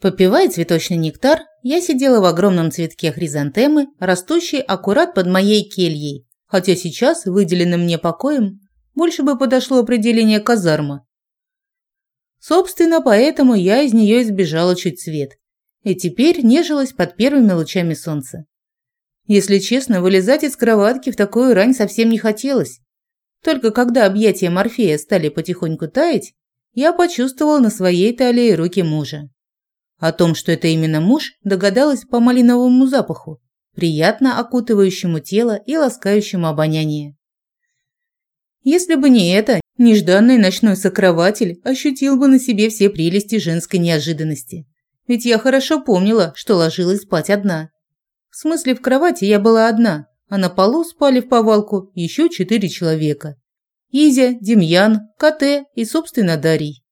Попивая цветочный нектар, я сидела в огромном цветке хризантемы, растущей аккурат под моей кельей, хотя сейчас выделенным мне покоем больше бы подошло определение казарма. Собственно, поэтому я из нее избежала чуть свет и теперь нежилась под первыми лучами солнца. Если честно, вылезать из кроватки в такую рань совсем не хотелось. Только когда объятия Морфея стали потихоньку таять, я почувствовала на своей талии руки мужа. О том, что это именно муж, догадалась по малиновому запаху, приятно окутывающему тело и ласкающему обоняние. Если бы не это, нежданный ночной сокрователь ощутил бы на себе все прелести женской неожиданности. Ведь я хорошо помнила, что ложилась спать одна. В смысле, в кровати я была одна, а на полу спали в повалку еще четыре человека. Изя, Демьян, КТ и, собственно, Дарий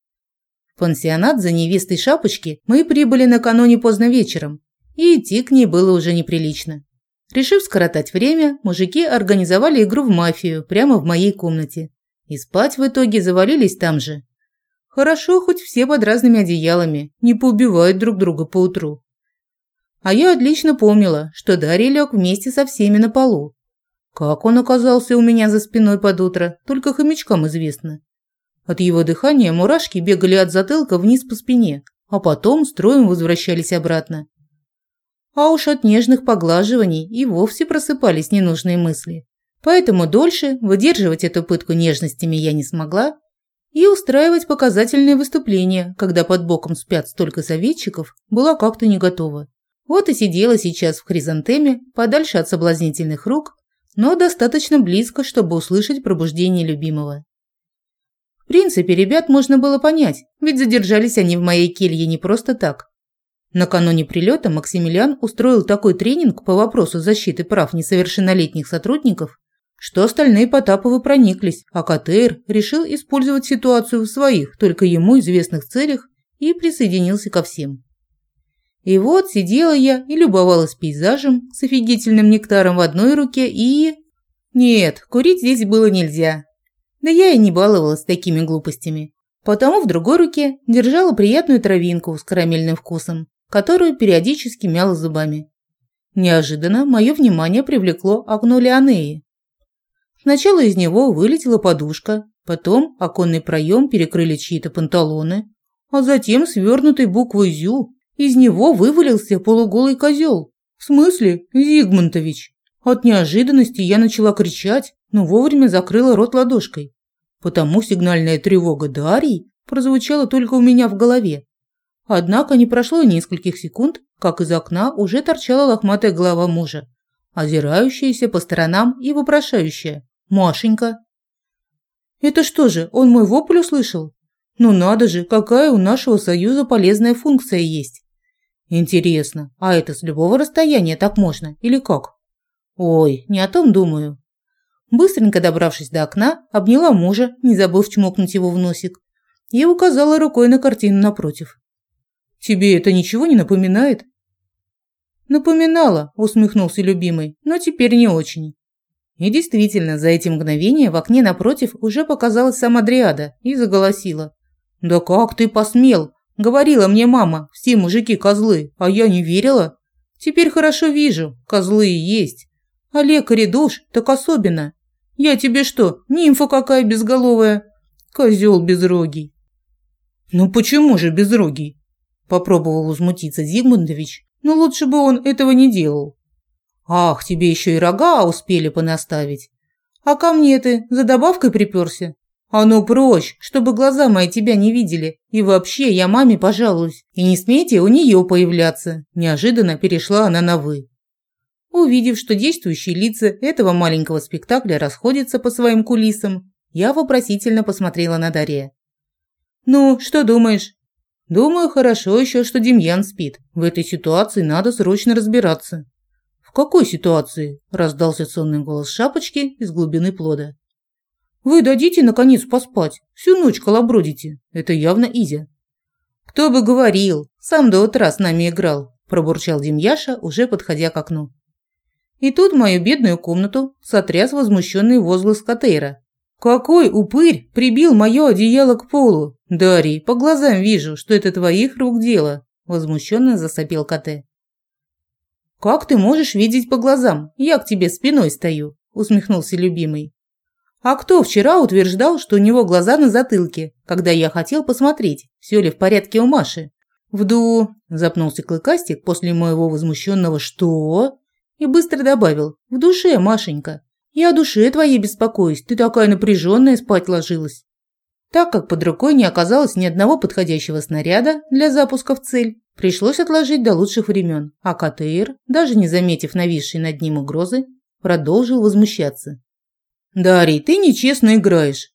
пансионат за невестой шапочки мы прибыли накануне поздно вечером, и идти к ней было уже неприлично. Решив скоротать время, мужики организовали игру в мафию прямо в моей комнате. И спать в итоге завалились там же. Хорошо, хоть все под разными одеялами, не поубивают друг друга по утру. А я отлично помнила, что Дарья лег вместе со всеми на полу. Как он оказался у меня за спиной под утро, только хомячкам известно. От его дыхания мурашки бегали от затылка вниз по спине, а потом строем возвращались обратно. А уж от нежных поглаживаний и вовсе просыпались ненужные мысли. Поэтому дольше выдерживать эту пытку нежностями я не смогла и устраивать показательные выступления, когда под боком спят столько советчиков, была как-то не готова. Вот и сидела сейчас в хризантеме, подальше от соблазнительных рук, но достаточно близко, чтобы услышать пробуждение любимого принципе, ребят можно было понять, ведь задержались они в моей келье не просто так. Накануне прилета Максимилиан устроил такой тренинг по вопросу защиты прав несовершеннолетних сотрудников, что остальные Потаповы прониклись, а КТР решил использовать ситуацию в своих, только ему известных целях и присоединился ко всем. И вот сидела я и любовалась пейзажем с офигительным нектаром в одной руке и... Нет, курить здесь было нельзя, да я и не баловалась такими глупостями. Потому в другой руке держала приятную травинку с карамельным вкусом, которую периодически мяла зубами. Неожиданно мое внимание привлекло окно Леонеи. Сначала из него вылетела подушка, потом оконный проем перекрыли чьи-то панталоны, а затем свернутой буквой «Зю» из него вывалился полуголый козел. В смысле, Зигмунтович? От неожиданности я начала кричать, но вовремя закрыла рот ладошкой. Потому сигнальная тревога Дарьи прозвучала только у меня в голове. Однако не прошло нескольких секунд, как из окна уже торчала лохматая голова мужа, озирающаяся по сторонам и вопрошающая. «Машенька!» «Это что же, он мой вопль услышал? Ну надо же, какая у нашего союза полезная функция есть!» «Интересно, а это с любого расстояния так можно или как?» «Ой, не о том думаю. Быстренько добравшись до окна, обняла мужа, не забыв чмокнуть его в носик, и указала рукой на картину напротив. «Тебе это ничего не напоминает?» «Напоминала», – усмехнулся любимый, – «но теперь не очень». И действительно, за эти мгновения в окне напротив уже показалась сама Дриада и заголосила. «Да как ты посмел? Говорила мне мама, все мужики козлы, а я не верила. Теперь хорошо вижу, козлы и есть. А лекари душ так особенно. Я тебе что, нимфа какая безголовая? Козел безрогий. Ну почему же безрогий? Попробовал возмутиться Зигмундович, но лучше бы он этого не делал. Ах, тебе еще и рога успели понаставить. А ко мне ты за добавкой приперся? А ну прочь, чтобы глаза мои тебя не видели. И вообще, я маме пожалуюсь. И не смейте у нее появляться. Неожиданно перешла она на «вы». Увидев, что действующие лица этого маленького спектакля расходятся по своим кулисам, я вопросительно посмотрела на Дарья. «Ну, что думаешь?» «Думаю, хорошо еще, что Демьян спит. В этой ситуации надо срочно разбираться». «В какой ситуации?» – раздался сонный голос шапочки из глубины плода. «Вы дадите, наконец, поспать? Всю ночь колобродите. Это явно Изя». «Кто бы говорил, сам до утра с нами играл», – пробурчал Демьяша, уже подходя к окну. И тут мою бедную комнату сотряс возмущенный возглас Катейра. «Какой упырь прибил мое одеяло к полу? Дарий, по глазам вижу, что это твоих рук дело. возмущенно засопел Коте. «Как ты можешь видеть по глазам? Я к тебе спиной стою», – усмехнулся любимый. «А кто вчера утверждал, что у него глаза на затылке, когда я хотел посмотреть, все ли в порядке у Маши?» «Вду...» – запнулся Клыкастик после моего возмущенного «что?» И быстро добавил «в душе, Машенька. Я о душе твоей беспокоюсь, ты такая напряженная спать ложилась». Так как под рукой не оказалось ни одного подходящего снаряда для запуска в цель, пришлось отложить до лучших времен, а КТР, даже не заметив нависшей над ним угрозы, продолжил возмущаться. «Дарий, ты нечестно играешь».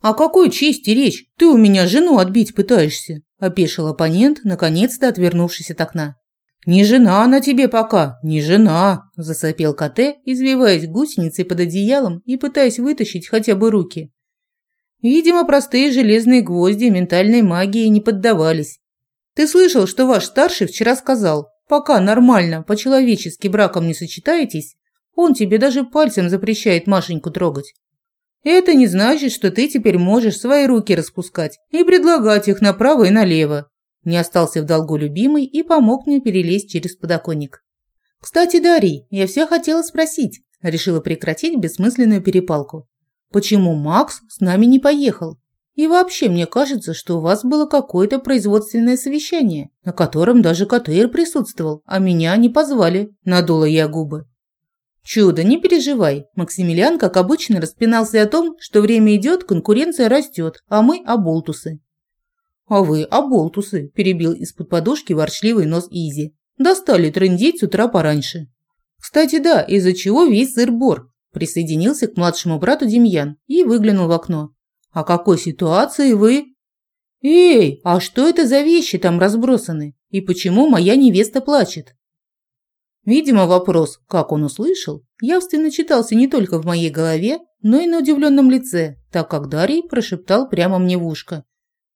«О какой чести речь? Ты у меня жену отбить пытаешься», – опешил оппонент, наконец-то отвернувшись от окна. «Не жена она тебе пока, не жена», – засопел КТ, извиваясь гусеницей под одеялом и пытаясь вытащить хотя бы руки. Видимо, простые железные гвозди ментальной магии не поддавались. Ты слышал, что ваш старший вчера сказал, пока нормально, по-человечески браком не сочетаетесь, он тебе даже пальцем запрещает Машеньку трогать. Это не значит, что ты теперь можешь свои руки распускать и предлагать их направо и налево. Не остался в долгу любимый и помог мне перелезть через подоконник. Кстати, Дарий, я все хотела спросить, решила прекратить бессмысленную перепалку. Почему Макс с нами не поехал? И вообще, мне кажется, что у вас было какое-то производственное совещание, на котором даже КТР присутствовал, а меня не позвали. Надула я губы. Чудо, не переживай. Максимилиан, как обычно, распинался о том, что время идет, конкуренция растет, а мы – оболтусы. «А вы оболтусы», – перебил из-под подушки ворчливый нос Изи. «Достали трындеть с утра пораньше». «Кстати, да, из-за чего весь сыр-бор. Присоединился к младшему брату Демьян и выглянул в окно. «О какой ситуации вы?» «Эй, а что это за вещи там разбросаны? И почему моя невеста плачет?» Видимо, вопрос, как он услышал, явственно читался не только в моей голове, но и на удивленном лице, так как Дарий прошептал прямо мне в ушко.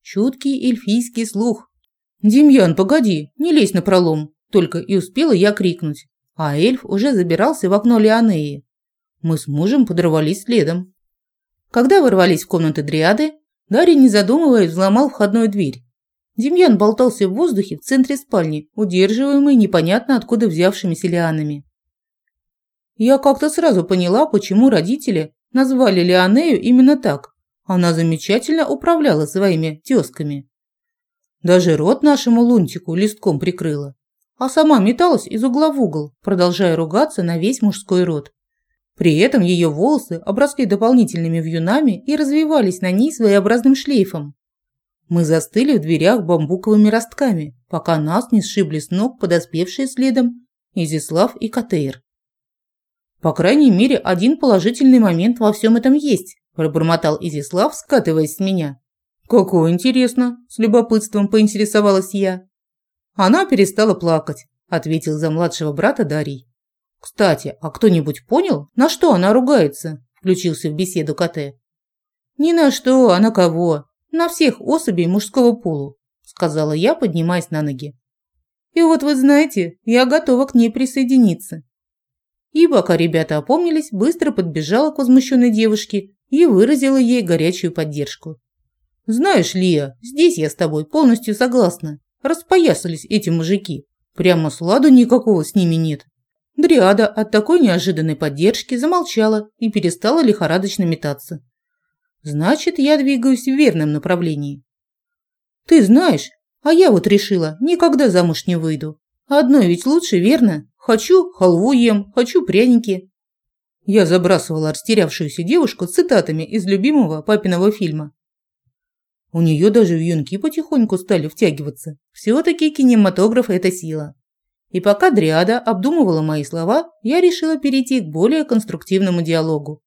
Чуткий эльфийский слух. «Демьян, погоди, не лезь на пролом!» Только и успела я крикнуть. А эльф уже забирался в окно Леонеи. Мы с мужем подорвались следом. Когда ворвались в комнаты дриады, Дарья, не задумываясь, взломал входную дверь. Демьян болтался в воздухе в центре спальни, удерживаемый непонятно откуда взявшимися лианами. Я как-то сразу поняла, почему родители назвали Леонею именно так. Она замечательно управляла своими тёзками. Даже рот нашему лунтику листком прикрыла, а сама металась из угла в угол, продолжая ругаться на весь мужской род. При этом ее волосы обросли дополнительными вьюнами и развивались на ней своеобразным шлейфом. Мы застыли в дверях бамбуковыми ростками, пока нас не сшибли с ног подоспевшие следом Изислав и Катейр. «По крайней мере, один положительный момент во всем этом есть», – пробормотал Изислав, скатываясь с меня. «Какое интересно!» – с любопытством поинтересовалась я. «Она перестала плакать», – ответил за младшего брата Дарий. «Кстати, а кто-нибудь понял, на что она ругается?» – включился в беседу КТ. «Ни на что, а на кого? На всех особей мужского полу», – сказала я, поднимаясь на ноги. «И вот вы знаете, я готова к ней присоединиться». И пока ребята опомнились, быстро подбежала к возмущенной девушке и выразила ей горячую поддержку. «Знаешь, Лия, здесь я с тобой полностью согласна. Распоясались эти мужики. Прямо сладу никакого с ними нет». Дриада от такой неожиданной поддержки замолчала и перестала лихорадочно метаться. Значит, я двигаюсь в верном направлении. Ты знаешь, а я вот решила, никогда замуж не выйду. Одной ведь лучше, верно? Хочу халву ем, хочу пряники. Я забрасывала растерявшуюся девушку цитатами из любимого папиного фильма. У нее даже вьюнки потихоньку стали втягиваться. Все-таки кинематограф – это сила. И пока Дриада обдумывала мои слова, я решила перейти к более конструктивному диалогу.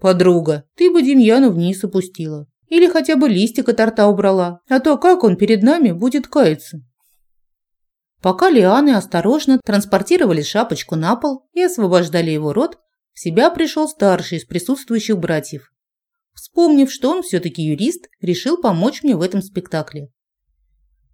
«Подруга, ты бы Демьяну вниз опустила. Или хотя бы листик от рта убрала, а то как он перед нами будет каяться?» Пока лианы осторожно транспортировали шапочку на пол и освобождали его рот, себя пришел старший из присутствующих братьев. Вспомнив, что он все-таки юрист, решил помочь мне в этом спектакле.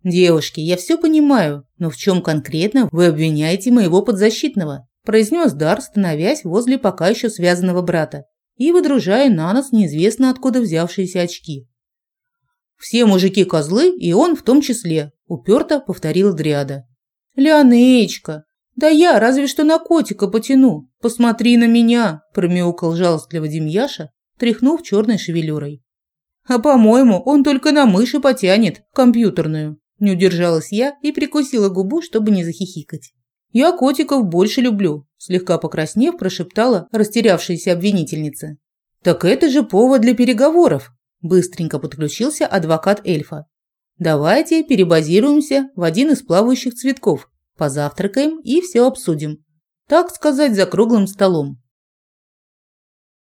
«Девушки, я все понимаю, но в чем конкретно вы обвиняете моего подзащитного?» произнес Дар, становясь возле пока еще связанного брата и выдружая на нос неизвестно откуда взявшиеся очки. «Все мужики козлы, и он в том числе», Уперто повторила Дриада. «Леонеечка, да я разве что на котика потяну. Посмотри на меня!» – промяукал жалостливо Демьяша, тряхнув черной шевелюрой. «А по-моему, он только на мыши потянет, компьютерную». Не удержалась я и прикусила губу, чтобы не захихикать. «Я котиков больше люблю», – слегка покраснев, прошептала растерявшаяся обвинительница. «Так это же повод для переговоров», – быстренько подключился адвокат эльфа. «Давайте перебазируемся в один из плавающих цветков, позавтракаем и все обсудим. Так сказать, за круглым столом.